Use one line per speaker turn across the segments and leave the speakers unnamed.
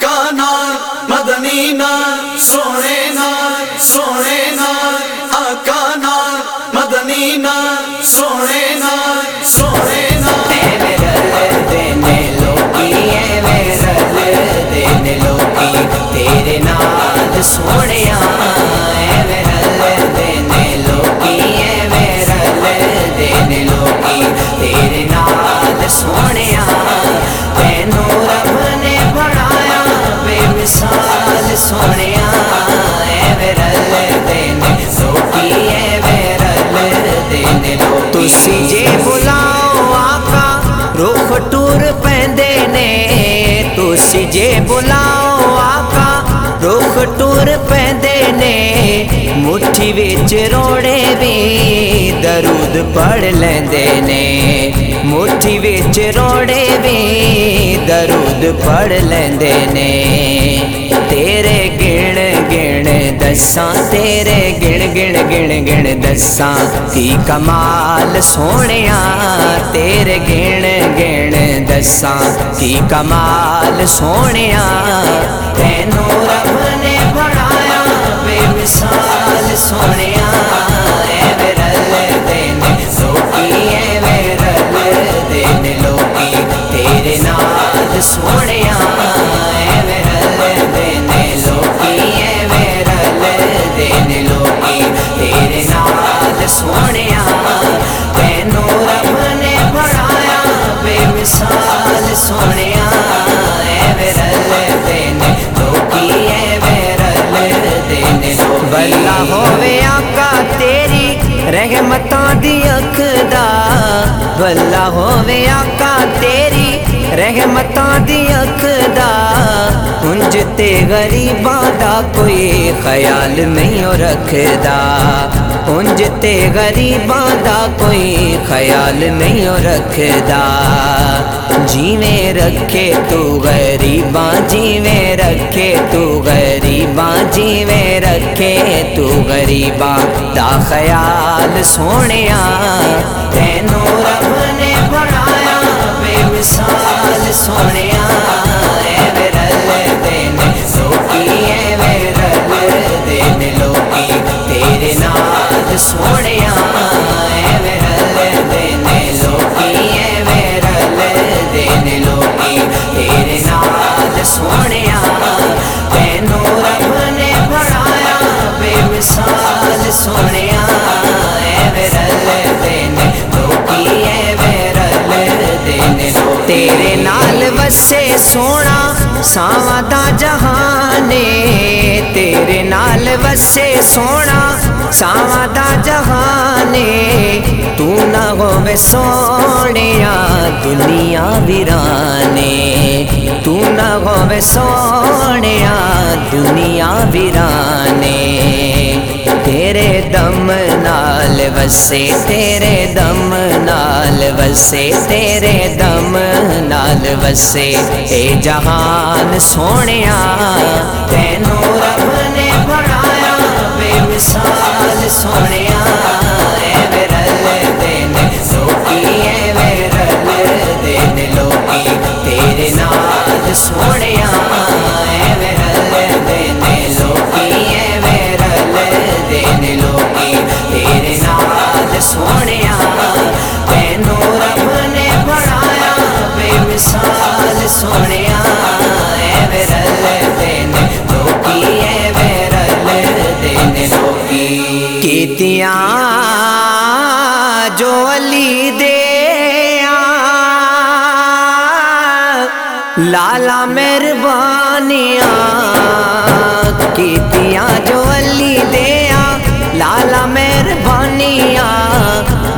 کا نال مدنی نال سونے نال سونے
دینے بلاؤ آقا رخ ٹور پیندے نے تسی بلاؤ آقا رخ ٹور پیندے نے مٹھی وچ روڑے بھی درود پڑھ لیندے نے مٹھی وچ روڑے بھی درود پڑھ لیندے نے گن گن گن گن دساں کی کمال سونیا تیرے گن گن دساں کی کمال سونیا تینوں رب نے بنایا بے مثال سونیا اے تیری رحمتاں دی اکھ دا بلا ہوے آقا تیری رحمتاں دی اکھ دا۔ غریباں دا کوئی خیال نہیں رکھدا۔ انج غریباں دا کوئی خیال نہیں رکھدا۔ جیویں رکھے تو غریباں جیویں رکھے تو غریباں جیویں رکھے تو غریباں دا خیال سونے تینوں رب نے بنایا، بے مثال سونے نال وسے سونا ساواں دا جہانے تیرے نال وسے سونا ساواں دا جہانے تو نہ ہوے سونیا دنیا ویرانے تو نہ ہوے سونیا دنیا ویرانے وسے تیرے دم نال وسے تیرے دم نال وسے اے جہان سونیا کیتیاں جو علی دے لالا مہربانیاں کیتیاں جو علی دیا لالا مہربانیاں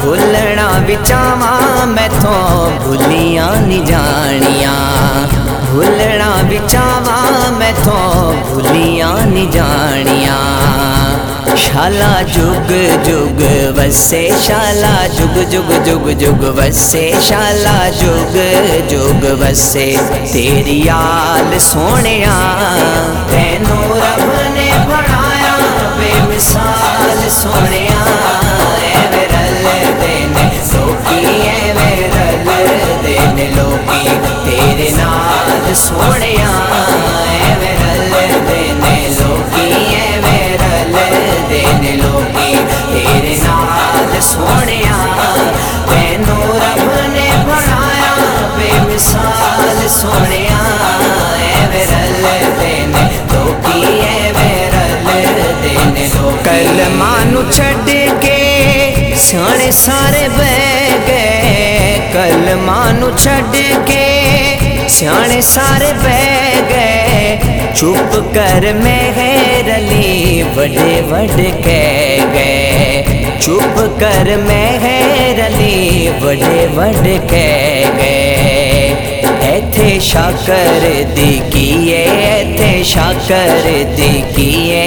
بھولنا بچاواں میں تو بھولیاں نہیں جانیاں۔ بھولنا بچاواں میں تو بھولیاں نہیں جانیاں۔ شالا جگ جگ وسے شالا جگ جگ جگ جگ وسے شالا جگ جگ وسے تیری آل سونیا تینوں رب نے بنایا بے مثال سونیا اے کلمانو چھڈ کے سیانے سارے بہ گئے کلمانو چھڈ کے سیانے سارے بہ گئے چپ کر مہر علی وڈے وڈے کہہ گئے چپ کر مہر علی وڈے وڈے کہہ گئے ایتھے شاکر دی کیے ایتھے شاکر دی کیے